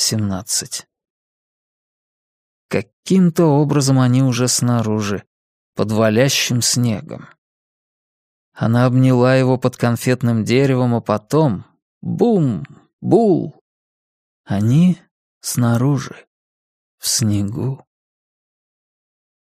восемнадцать. Каким-то образом они уже снаружи, под валящим снегом. Она обняла его под конфетным деревом, а потом — бум, бул. Они снаружи, в снегу.